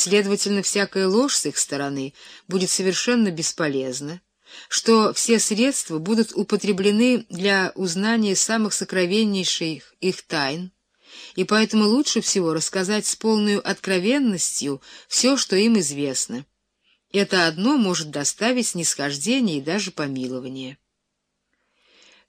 следовательно, всякая ложь с их стороны будет совершенно бесполезна, что все средства будут употреблены для узнания самых сокровеннейших их тайн, и поэтому лучше всего рассказать с полной откровенностью все, что им известно. Это одно может доставить снисхождение и даже помилование.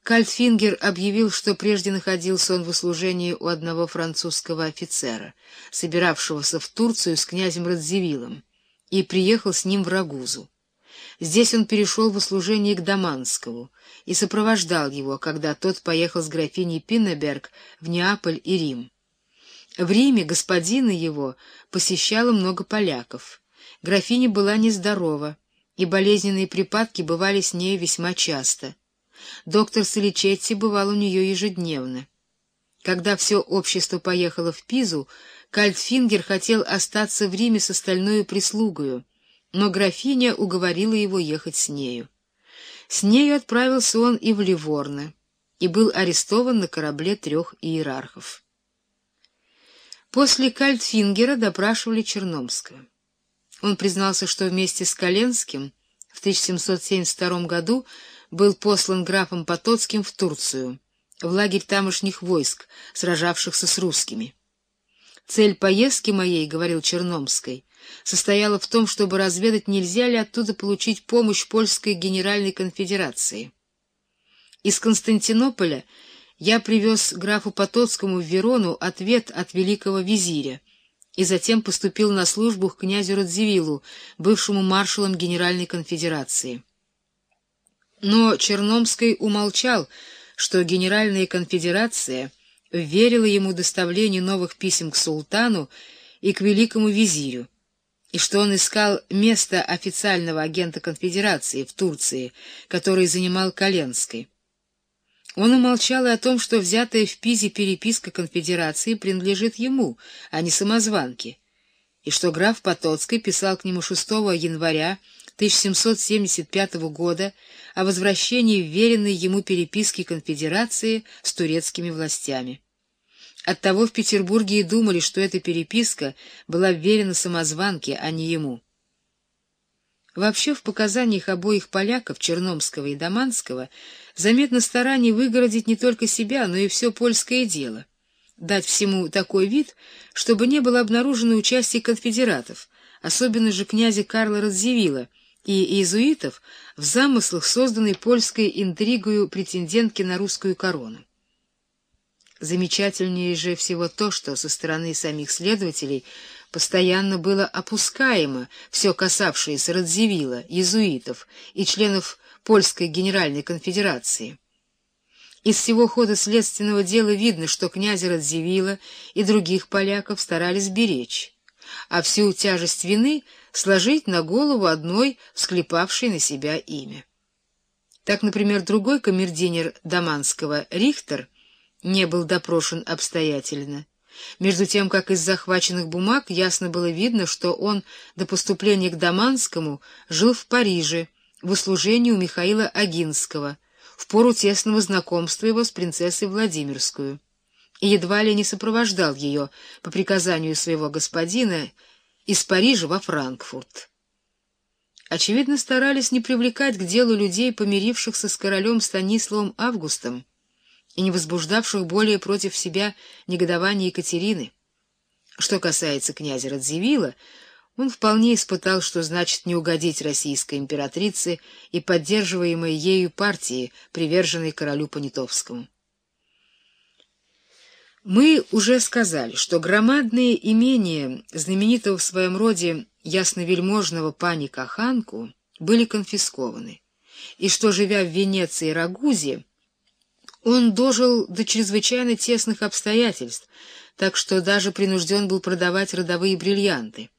Кальтфингер объявил, что прежде находился он в услужении у одного французского офицера, собиравшегося в Турцию с князем Радзивиллом, и приехал с ним в Рагузу. Здесь он перешел в услужение к Даманскому и сопровождал его, когда тот поехал с графиней Пиннеберг в Неаполь и Рим. В Риме господина его посещало много поляков. Графиня была нездорова, и болезненные припадки бывали с ней весьма часто — Доктор Соличетти бывал у нее ежедневно. Когда все общество поехало в Пизу, Кальтфингер хотел остаться в Риме с остальной прислугою, но графиня уговорила его ехать с нею. С нею отправился он и в Ливорно, и был арестован на корабле трех иерархов. После Кальтфингера допрашивали Черномского. Он признался, что вместе с Коленским в 1772 году был послан графом Потоцким в Турцию, в лагерь тамошних войск, сражавшихся с русскими. Цель поездки моей, — говорил Черномской, — состояла в том, чтобы разведать, нельзя ли оттуда получить помощь польской генеральной конфедерации. Из Константинополя я привез графу Потоцкому в Верону ответ от великого визиря и затем поступил на службу к князю Радзивиллу, бывшему маршалом генеральной конфедерации. Но Черномский умолчал, что Генеральная конфедерация верила ему доставление новых писем к султану и к великому визирю, и что он искал место официального агента конфедерации в Турции, который занимал Коленской. Он умолчал и о том, что взятая в Пизе переписка конфедерации принадлежит ему, а не самозванке, и что граф Потоцкий писал к нему 6 января 1775 года о возвращении вверенной ему переписки конфедерации с турецкими властями. Оттого в Петербурге и думали, что эта переписка была вверена самозванке, а не ему. Вообще в показаниях обоих поляков, Черномского и Даманского, заметно старание выгородить не только себя, но и все польское дело, дать всему такой вид, чтобы не было обнаружено участие конфедератов, особенно же князя Карла Радзивилла, и иезуитов в замыслах, созданной польской интригою претендентки на русскую корону. Замечательнее же всего то, что со стороны самих следователей постоянно было опускаемо все касавшееся Радзивилла, иезуитов и членов Польской Генеральной Конфедерации. Из всего хода следственного дела видно, что князя Радзивилла и других поляков старались беречь, а всю тяжесть вины — сложить на голову одной склепавшей на себя имя. Так, например, другой камердинер Даманского, Рихтер, не был допрошен обстоятельно. Между тем, как из захваченных бумаг ясно было видно, что он до поступления к Даманскому жил в Париже, в услужении у Михаила Агинского, в пору тесного знакомства его с принцессой Владимирскую, и едва ли не сопровождал ее по приказанию своего господина из Парижа во Франкфурт. Очевидно, старались не привлекать к делу людей, помирившихся с королем Станиславом Августом и не возбуждавших более против себя негодования Екатерины. Что касается князя Радзивилла, он вполне испытал, что значит не угодить российской императрице и поддерживаемой ею партии, приверженной королю Понятовскому. Мы уже сказали, что громадные имения знаменитого в своем роде ясновельможного пани Каханку были конфискованы, и что, живя в Венеции и Рагузе, он дожил до чрезвычайно тесных обстоятельств, так что даже принужден был продавать родовые бриллианты.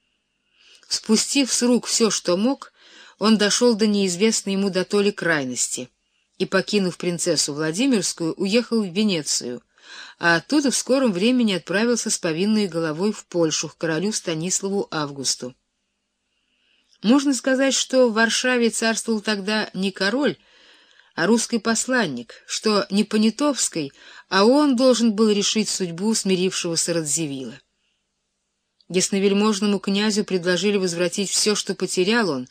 Спустив с рук все, что мог, он дошел до неизвестной ему дотоле крайности и, покинув принцессу Владимирскую, уехал в Венецию — а оттуда в скором времени отправился с повинной головой в Польшу к королю Станиславу Августу. Можно сказать, что в Варшаве царствовал тогда не король, а русский посланник, что не Понятовский, а он должен был решить судьбу смирившегося Радзивилла. Ясновельможному князю предложили возвратить все, что потерял он,